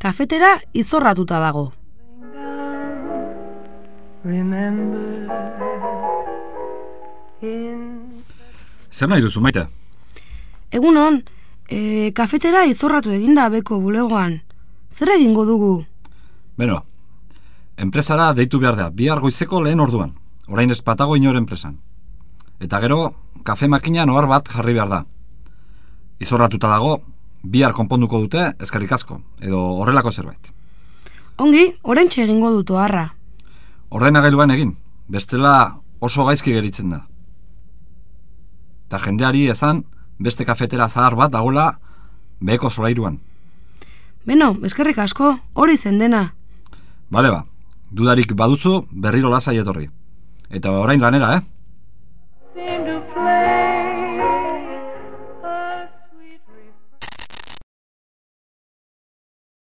kafetera izorratuta dago. Zer nahi duzu, maite? Egunon, e, kafetera izorratu eginda beko bulegoan. Zer egingo dugu? Beno, enpresara deitu behar da, bihar goizeko lehen orduan. Orain ez patago inor enpresan. Eta gero, kafe makina noar bat jarri behar da. Izorratuta dago, bihar konponduko dute ezkarrik asko, edo horrelako zerbait. Ongi, orentxe egingo dut oharra. Ordenagailuan egin, bestela oso gaizki geritzen da. Eta jendeari esan, beste kafetera zahar bat dagoela beheko solairuan. Beno, eskerrik asko, hori zen dena. Bale ba, dudarik baduzu berriro lasai etorri. Eta orain lanera, eh?